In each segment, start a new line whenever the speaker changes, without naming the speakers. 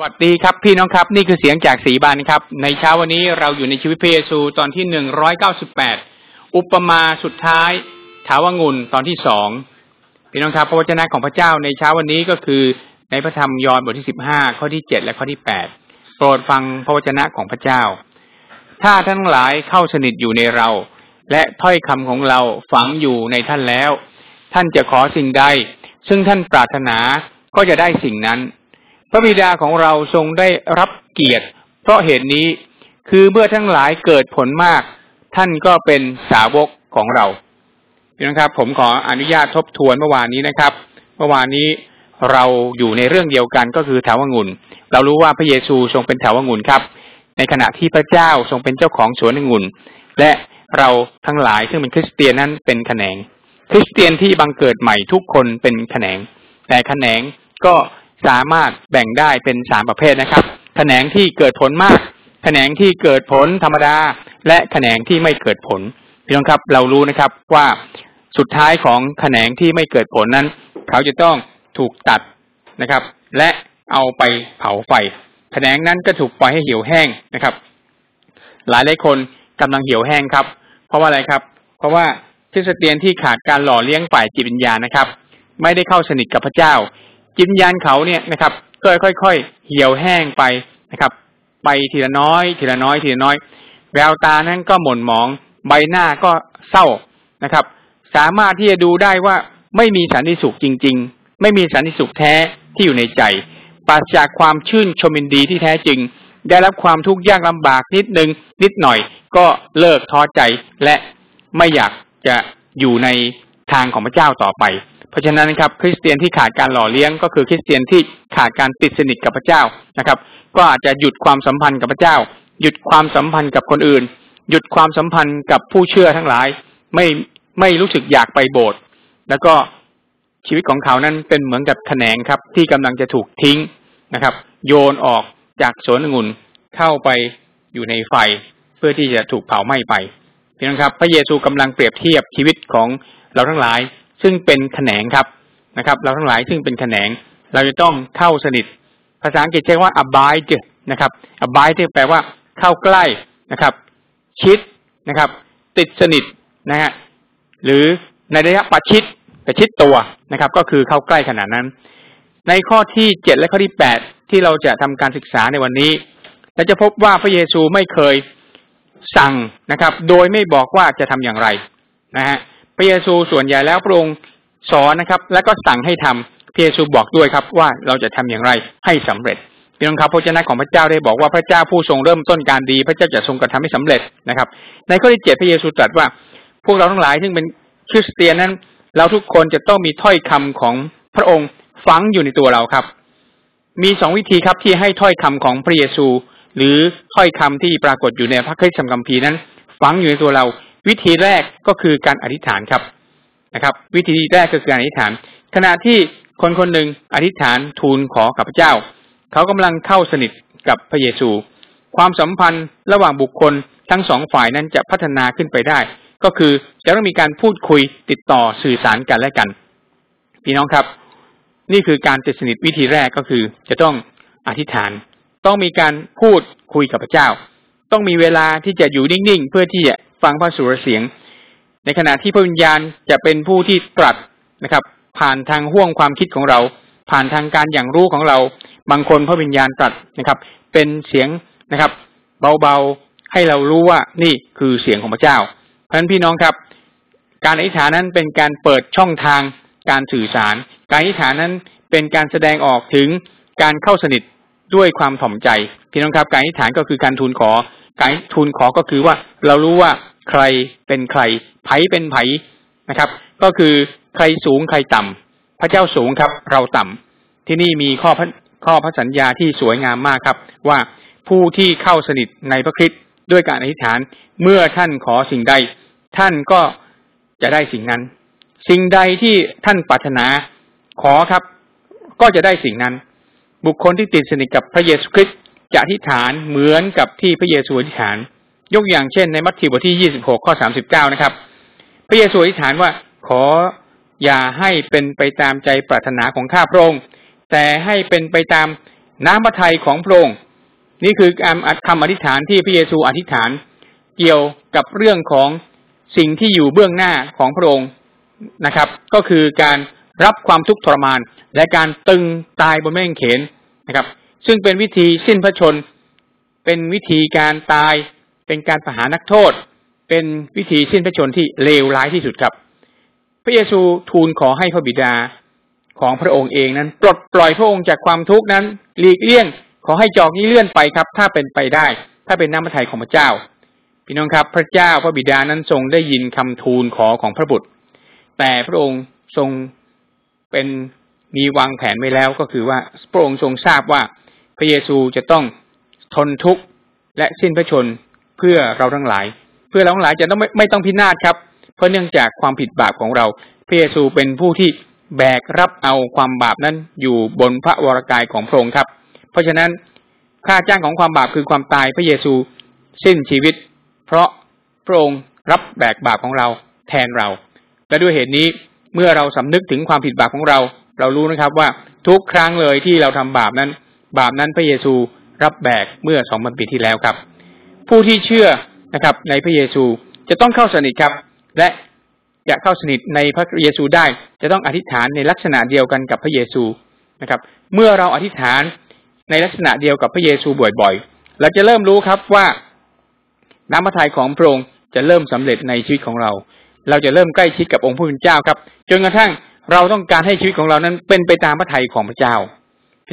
สวัสดีครับพี่น้องครับ นี่คือเสียงจากสีบานครับ ในเช้าวันนี้เราอยู่ในชีวิตพระเยซูตอนที่หนึ่งร้อยเก้าสิบแปดอุปมาสุดท้ายถาวงุนตอนที่สองพี่น้องครับพระวจนะของพระเจ้าในเช้าวันนี้ก็คือในพระธรรมยอห์นบทที่สิบห้าข้อที่เจ็ดและข้อที่แปดโปรดฟังพระวจนะของพระเจ้า ถ้าท่านหลายเข้าสนิทอยู่ในเรา และถ้อยคำของเราฝังอยู่ในท่านแล้ว ท่านจะขอสิ่งใด ซึ่งท่านปรารถนาก็จะได้สิ่งนั้น พระบิดาของเราทรงได้รับเกียรติ เพราะเหตุนี้คือเมื่อทั้งหลายเกิดผลมาก ท่านก็เป็นสาวกของเราน้องครับ ผมขออนุญาตทบทวนเมื่อวานนี้นะครับ เมื่อวานนี้เราอยู่ในเรื่องเดียวกันก็คือแถวงุ่น เรารู้ว่าพระเยซูทรงเป็นแถวงุ่นครับ ในขณะที่พระเจ้าทรงเป็นเจ้าของสวนองุ่น และเราทั้งหลายซึ่งเป็นคริสเตียนนั้นเป็นแขนง คริสเตียนที่บังเกิดใหม่ทุกคนเป็นแขนง แต่แขนงก็ สามารถแบ่งได้เป็นสามประเภทนะครับ แขนงที่เกิดผลมาก แขนงที่เกิดผลธรรมดา และแขนงที่ไม่เกิดผลพี่น้องครับ เรารู้นะครับว่าสุดท้ายของแขนงที่ไม่เกิดผลนั้น เขาจะต้องถูกตัดนะครับ และเอาไปเผาไฟ แขนงนั้นก็ถูกปล่อยให้เหี่ยวแห้งนะครับ หลายหลายคนกำลังเหี่ยวแห้งครับ เพราะว่าอะไรครับ เพราะว่าคริสเตียนที่ขาดการหล่อเลี้ยงฝ่ายจิตวิญญาณนะครับ ไม่ได้เข้าสนิทกับพระเจ้า จิตวิญญาณเขาเนี่ยนะครับก็ค่อยๆเหี่ยวแห้งไปนะครับ ไปทีละน้อย ทีละน้อย ทีละน้อย แววตานั้นก็หม่นหมอง ใบหน้าก็เศร้านะครับ สามารถที่จะดูได้ว่าไม่มีสันติสุขจริง ๆ ไม่มีสันติสุขแท้ที่อยู่ในใจปราศจากความชื่นชมินดีที่แท้จริง ได้รับความทุกข์ยากลำบากนิดนึง นิดหน่อย ก็เลิกท้อใจและไม่อยากจะอยู่ในทางของพระเจ้าต่อไป เพราะฉะนั้นครับคริสเตียนที่ขาดการหล่อเลี้ยงก็คือคริสเตียนที่ขาดการติดสนิทกับพระเจ้านะครับ ก็อาจจะหยุดความสัมพันธ์กับพระเจ้า หยุดความสัมพันธ์กับคนอื่น หยุดความสัมพันธ์กับผู้เชื่อทั้งหลาย ไม่ไม่รู้สึกอยากไปโบสถ์แล้วก็ชีวิตของเขานั้นเป็นเหมือนกับแขนงครับ ที่กำลังจะถูกทิ้งนะครับ โยนออกจากสวนองุ่นเข้าไปอยู่ในไฟเพื่อที่จะถูกเผาไหม้ไปพี่น้องครับ พระเยซูกำลังเปรียบเทียบชีวิตของเราทั้งหลาย ซึ่งเป็นแขนงครับนะครับ เราทั้งหลายซึ่งเป็นแขนง เราจะต้องเข้าสนิท ภาษาอังกฤษใช้ว่า abide นะครับ abide แปลว่าเข้าใกล้นะครับ ชิดนะครับ ติดสนิทนะฮะหรือในระยะประชิดประชิดตัวนะครับ ก็คือเข้าใกล้ขนาดนั้น ในข้อที่เจ็ดและข้อที่แปดที่เราจะทำการศึกษาในวันนี้เราจะพบว่าพระเยซูไม่เคยสั่งนะครับ โดยไม่บอกว่าจะทำอย่างไรนะฮะ พระเยซูส่วนใหญ่แล้วพระองค์สอนนะครับ แล้วก็สั่งให้ทำพระเยซูบอกด้วยครับว่าเราจะทำอย่างไรให้สำเร็จพี่น้องครับพระเจ้าของพระเจ้าได้บอกว่าพระเจ้าผู้ทรงเริ่มต้นการดี พระเจ้าจะทรงกระทำให้สำเร็จนะครับ ในข้อที่เจ็ดพระเยซูตรัสว่า พวกเราทั้งหลายซึ่งเป็นคริสเตียนนั้น เราทุกคนจะต้องมีถ้อยคำของพระองค์ฝังอยู่ในตัวเราครับ มีสองวิธีครับที่ให้ถ้อยคำของพระเยซู หรือถ้อยคำที่ปรากฏอยู่ในพระคัมภีร์นั้น ฝังอยู่ในตัวเรา วิธีแรกก็คือการอธิษฐานครับนะครับ วิธีแรกก็คือการอธิษฐาน ขณะที่คนคนหนึ่งอธิษฐานทูลขอกับพระเจ้า เขากำลังเข้าสนิทกับพระเยซู ความสัมพันธ์ระหว่างบุคคลทั้งสองฝ่ายนั้นจะพัฒนาขึ้นไปได้ ก็คือจะต้องมีการพูดคุยติดต่อสื่อสารกันและกัน พี่น้องครับ นี่คือการติดสนิทวิธีแรกก็คือ จะต้องอธิษฐาน ต้องมีการพูดคุยกับพระเจ้า ต้องมีเวลาที่จะอยู่นิ่งๆ เพื่อที่จะ ฟังพระสุรเสียง ในขณะที่พระวิญญาณจะเป็นผู้ที่ตรัสนะครับ ผ่านทางห่วงความคิดของเรา ผ่านทางการอย่างรู้ของเรา บางคนพระวิญญาณตรัสนะครับ เป็นเสียงนะครับ เบาๆให้เรารู้ว่านี่คือเสียงของพระเจ้า เพราะฉะนั้นพี่น้องครับ การอธิษฐานนั้นเป็นการเปิดช่องทางการสื่อสาร การอธิษฐานนั้นเป็นการแสดงออกถึงการเข้าสนิทด้วยความถ่อมใจ พี่น้องครับ การอธิษฐานก็คือการทูลขอ การทูลขอก็คือว่าเรารู้ว่าใครเป็นใครไผเป็นไผนะครับ ก็คือใครสูงใครต่ำพระเจ้าสูงครับ เราต่ำที่นี่มีข้อพข้อพระสัญญาที่สวยงามมากครับ ว่าผู้ที่เข้าสนิทในพระคริสต์ด้วยการอธิษฐานเมื่อท่านขอสิ่งใด ท่านก็จะได้สิ่งนั้น สิ่งใดที่ท่านปรารถนาขอครับ ก็จะได้สิ่งนั้น บุคคลที่ติดสนิทกับพระเยซูคริสต์ จะอธิษฐานเหมือนกับที่พระเยซูอธิษฐาน ยกอย่างเช่นในมัทธิวบทที่ยี่สิบหกข้อสามสิบเก้านะครับ พระเยซูอธิษฐานว่าขออย่าให้เป็นไปตามใจปรารถนาของข้าพระองค์แต่ให้เป็นไปตามน้ำพระทัยของพระองค์นี่คือคำอธิษฐานที่พระเยซูอธิษฐาน เกี่ยวกับเรื่องของสิ่งที่อยู่เบื้องหน้าของพระองค์นะครับ ก็คือการรับความทุกข์ทรมาน และการตึงตายบนแม่งเขนนะครับ ซึ่งเป็นวิธีสิ้นพระชน เป็นวิธีการตาย เป็นการประหารนักโทษ เป็นวิธีสิ้นพระชนที่เลวร้ายที่สุดครับ พระเยซูทูลขอให้พระบิดาของพระองค์เองนั้น ปลดปล่อยพระองค์จากความทุกข์นั้น หลีกเลี่ยง ขอให้จอกนี้เลื่อนไปครับ ถ้าเป็นไปได้ ถ้าเป็นน้ำพระทัยของพระเจ้า พี่น้องครับ พระเจ้าพระบิดานั้นทรงได้ยินคำทูลขอของพระบุตร แต่พระองค์ทรงเป็นมีวางแผนไว้แล้วก็คือว่าพระองค์ทรงทราบว่า พระเยซูจะต้องทนทุกข์และสิ้นพระชนเพื่อเราทั้งหลาย เพื่อเราทั้งหลายจะต้องไม่ไม่ต้องพินาศครับ เพราะเนื่องจากความผิดบาปของเรา พระเยซูเป็นผู้ที่แบกรับเอาความบาปนั้นอยู่บนพระวรากายของพระองค์ครับ เพราะฉะนั้นค่าจ้างของความบาปคือความตายพระเยซูสิ้นชีวิต เพราะพระองค์รับแบกบาปของเราแทนเรา และด้วยเหตุนี้เมื่อเราสำนึกถึงความผิดบาปของเรา เรารู้นะครับว่าทุกครั้งเลยที่เราทำบาปนั้น บาปนั้นพระเยซูรับแบกเมื่อสองพันปีที่แล้วครับ ผู้ที่เชื่อนะครับ ในพระเยซูจะต้องเข้าสนิทครับ และจะเข้าสนิทในพระเยซูได้ จะต้องอธิษฐานในลักษณะเดียวกันกับพระเยซูนะครับ เมื่อเราอธิษฐานในลักษณะเดียวกับพระเยซูบ่อยๆ เราจะเริ่มรู้ครับว่าน้ำพระทัยของพระองค์จะเริ่มสำเร็จในชีวิตของเรา เราจะเริ่มใกล้ชิดกับองค์ผู้เป็นเจ้าครับ จนกระทั่งเราต้องการให้ชีวิตของเรานั้นเป็นไปตามพระทัยของพระเจ้า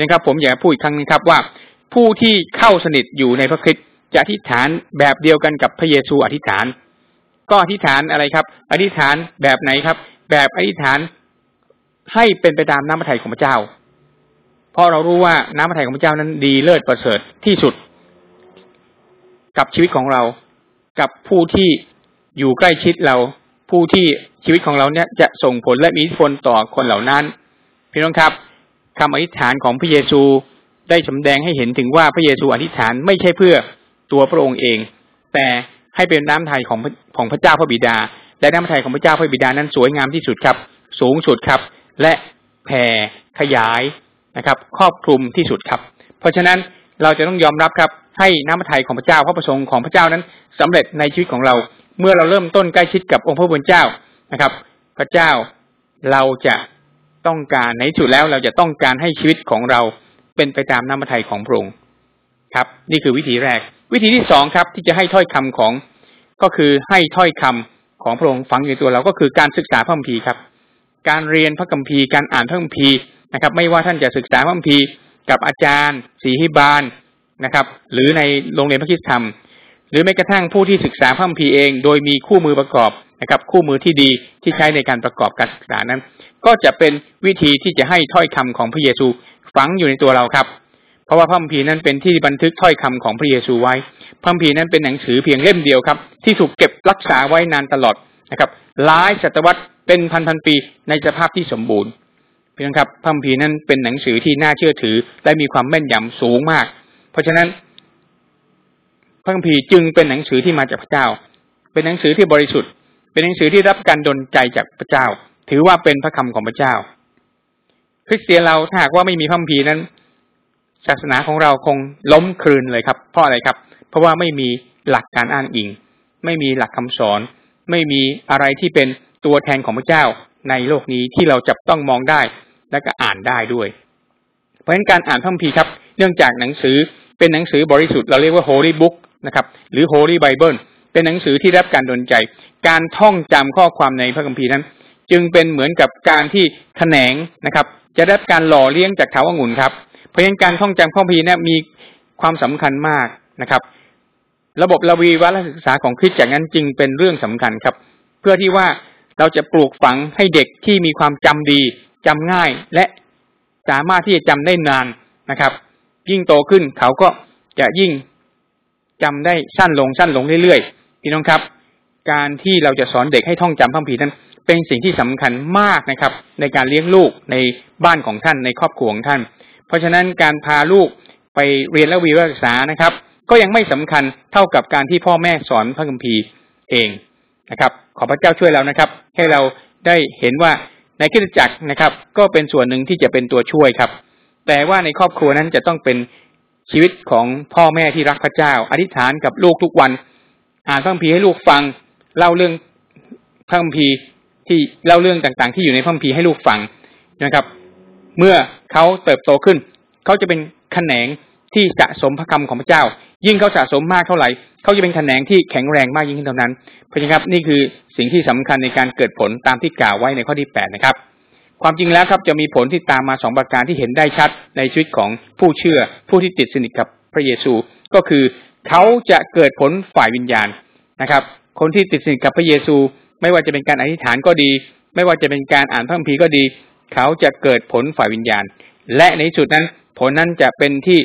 นะครับ ผมอยากพูดอีกครั้งนึงครับว่า ผู้ที่เข้าสนิทอยู่ในพระคริสต์จะอธิษฐานแบบเดียวกันกับพระเยซูอธิษฐาน ก็อธิษฐานอะไรครับ อธิษฐานแบบไหนครับ แบบอธิษฐานให้เป็นไปตามน้ำพระทัยของพระเจ้า เพราะเรารู้ว่าน้ำพระทัยของพระเจ้านั้นดีเลิศประเสริฐที่สุด กับชีวิตของเรา กับผู้ที่อยู่ใกล้ชิดเรา ผู้ที่ชีวิตของเราเนี่ยจะส่งผลและมีอิทธิพลต่อคนเหล่านั้น พี่น้องครับ คำอธิษฐานของพระเยซูได้สำแดงให้เห็นถึงว่าพระเยซูอธิษฐานไม่ใช่เพื่อตัวพระองค์เอง แต่ให้เป็นน้ำไทยของของพระเจ้าพระบิดา และน้ำไทยของพระเจ้าพระบิดานั้นสวยงามที่สุดครับ สูงสุดครับ และแผ่ขยายนะครับ ครอบคลุมที่สุดครับ เพราะฉะนั้นเราจะต้องยอมรับครับ ให้น้ำพระทัยของพระเจ้าพระประสงค์ของพระเจ้านั้นสำเร็จในชีวิตของเรา เมื่อเราเริ่มต้นใกล้ชิดกับองค์พระผู้เป็นเจ้านะครับ พระเจ้าเราจะ ต้องการในที่สุดแล้วเราจะต้องการให้ชีวิตของเราเป็นไปตามน้ำพระทัยของพระองค์ครับ นี่คือวิธีแรก วิธีที่สองครับ ที่จะให้ถ้อยคำของก็คือให้ถ้อยคำของพระองค์ฝังอยู่ในตัวเราก็คือการศึกษาพระคัมภีร์ครับ การเรียนพระคัมภีร์การอ่านพระคัมภีร์นะครับ ไม่ว่าท่านจะศึกษาพระคัมภีร์กับอาจารย์สีหิบาลนะครับ หรือในโรงเรียนพระคิดธรรม หรือแม้กระทั่งผู้ที่ศึกษาพระคัมภีร์เอง โดยมีคู่มือประกอบ นะครับ คู่มือที่ดีที่ใช้ในการประกอบการศึกษานั้น ก็จะเป็นวิธีที่จะให้ถ้อยคำของพระเยซูฝังอยู่ในตัวเราครับ เพราะว่าพระคัมภีร์นั้นเป็นที่บันทึกถ้อยคำของพระเยซูไว้พระคัมภีร์นั้นเป็นหนังสือเพียงเล่มเดียวครับ ที่ถูกเก็บรักษาไว้นานตลอดนะครับหลายศตวรรษเป็นพันพันปีในสภาพที่สมบูรณ์เพียงครับพระคัมภีร์นั้นเป็นหนังสือที่น่าเชื่อถือ และมีความแม่นยำสูงมาก เพราะฉะนั้นพระคัมภีร์จึงเป็นหนังสือที่มาจากพระเจ้า เป็นหนังสือที่บริสุทธิ์ เป็นหนังสือที่รับการดลใจจากพระเจ้า ถือว่าเป็นพระคำของพระเจ้า คริสเตียนเราถ้าหากว่าไม่มีพระคัมภีร์นั้น ศาสนาของเราคงล้มคลืนเลยครับ เพราะอะไรครับ เพราะว่าไม่มีหลักการอ้างอิง ไม่มีหลักคำสอน ไม่มีอะไรที่เป็นตัวแทนของพระเจ้าในโลกนี้ที่เราจับต้องมองได้ และก็อ่านได้ด้วย เพราะฉะนั้นการอ่านพระคัมภีร์ครับ เนื่องจากหนังสือเป็นหนังสือบริสุทธิ์เราเรียกว่า Holy Book นะครับ หรือ Holy Bible เป็นหนังสือที่รับการดลใจ การท่องจำข้อความในพระคัมภีร์นั้น จึงเป็นเหมือนกับการที่แขนงนะครับ จะได้การหล่อเลี้ยงจากเถาองุ่นครับ เพราะฉะนั้นการท่องจำข้อพีนี่ยมีความสำคัญมากนะครับ ระบบระวีวัฒศึกษาของคริสตจากนั้นจึงเป็นเรื่องสำคัญครับ เพื่อที่ว่าเราจะปลูกฝังให้เด็กที่มีความจำดีจำง่ายและสามารถที่จะจำได้นานนะครับ ยิ่งโตขึ้นเขาก็จะยิ่งจำได้สั้นลงสั้นลงเรื่อยๆ พี่น้องครับ การที่เราจะสอนเด็กให้ท่องจำพระคัมภีร์นั้น เป็นสิ่งที่สำคัญมากนะครับ ในการเลี้ยงลูกในบ้านของท่านในครอบครัวของท่าน เพราะฉะนั้นการพาลูกไปเรียนและวิวัฒศึกษานะครับ ก็ยังไม่สำคัญเท่ากับการที่พ่อแม่สอนพระคัมภีร์เองนะครับ ขอพระเจ้าช่วยเรานะครับ ให้เราได้เห็นว่าในคิดจักรนะครับ ก็เป็นส่วนหนึ่งที่จะเป็นตัวช่วยครับ แต่ว่าในครอบครัวนั้นจะต้องเป็นชีวิตของพ่อแม่ที่รักพระเจ้า อธิษฐานกับลูกทุกวัน อ่านพระคัมภีร์ให้ลูกฟัง เล่าเรื่องพระคัมภีร์ที่เล่าเรื่องต่างๆ ที่อยู่ในพระคัมภีร์ให้ลูกฟังนะครับ เมื่อเขาเติบโตขึ้น เขาจะเป็นแขนงที่สะสมพระคำของพระเจ้า ยิ่งเขาสะสมมากเท่าไหร่เขาจะเป็นแขนงที่แข็งแรงมากยิ่งขึ้นเท่านั้น เพราะฉะนั้นครับนี่คือสิ่งที่สำคัญในการเกิดผลตามที่กล่าวไว้ในข้อที่แปดนะครับ ความจริงแล้วครับจะมีผลที่ตามมาสองประการที่เห็นได้ชัดในชีวิตของผู้เชื่อผู้ที่ติดสนิทกับพระเยซู ก็คือ เขาจะเกิดผลฝ่ายวิญญาณนะครับ คนที่ติดสนิทกับพระเยซู ไม่ว่าจะเป็นการอธิษฐานก็ดี ไม่ว่าจะเป็นการอ่านพระคัมภีร์ก็ดี เขาจะเกิดผลฝ่ายวิญญาณ และในสุดนั้นผลนั้นจะเป็นที่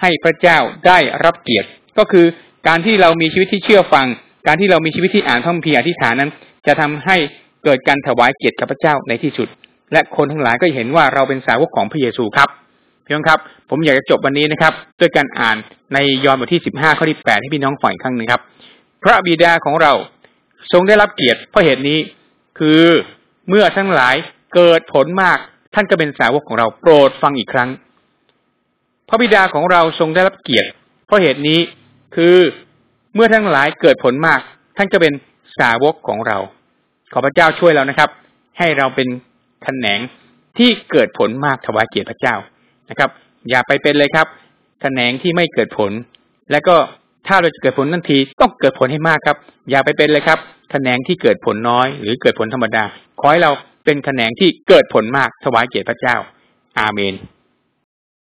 ให้พระเจ้าได้รับเกียรติ ก็คือการที่เรามีชีวิตที่เชื่อฟัง การที่เรามีชีวิตที่อ่านพระคัมภีร์อธิษฐานนั้น จะทำให้เกิดการถวายเกียรติกับพระเจ้าในที่สุด และคนทั้งหลายก็เห็นว่าเราเป็นสาวกของพระเยซูครับเพี่น้องครับ ผมอยากจะจบวันนี้นะครับ ด้วยการอ่าน ในยอห์นบทที่สิบห้าข้อที่แปดให้พี่น้องฟังอีกครั้งหนึ่งครับ พระบิดาของเราทรงได้รับเกียรติเพราะเหตุนี้คือเมื่อทั้งหลายเกิดผลมากท่านก็เป็นสาวกของเราโปรดฟังอีกครั้ง พระบิดาของเราทรงได้รับเกียรติเพราะเหตุนี้คือเมื่อทั้งหลายเกิดผลมาก ท่านก็เป็นสาวกของเรา ขอพระเจ้าช่วยเรานะครับ ให้เราเป็นแขนงที่เกิดผลมากถวายเกียรติพระเจ้านะครับ อย่าไปเป็นเลยครับ แขนงที่ไม่เกิดผล และก็ถ้าเราจะเกิดผลทันทีต้องเกิดผลให้มากครับ อย่าไปเป็นเลยครับแขนงที่เกิดผลน้อย หรือเกิดผลธรรมดา ขอให้เราเป็นแขนงที่เกิดผลมากถวายเกียรติพระเจ้า อาเมน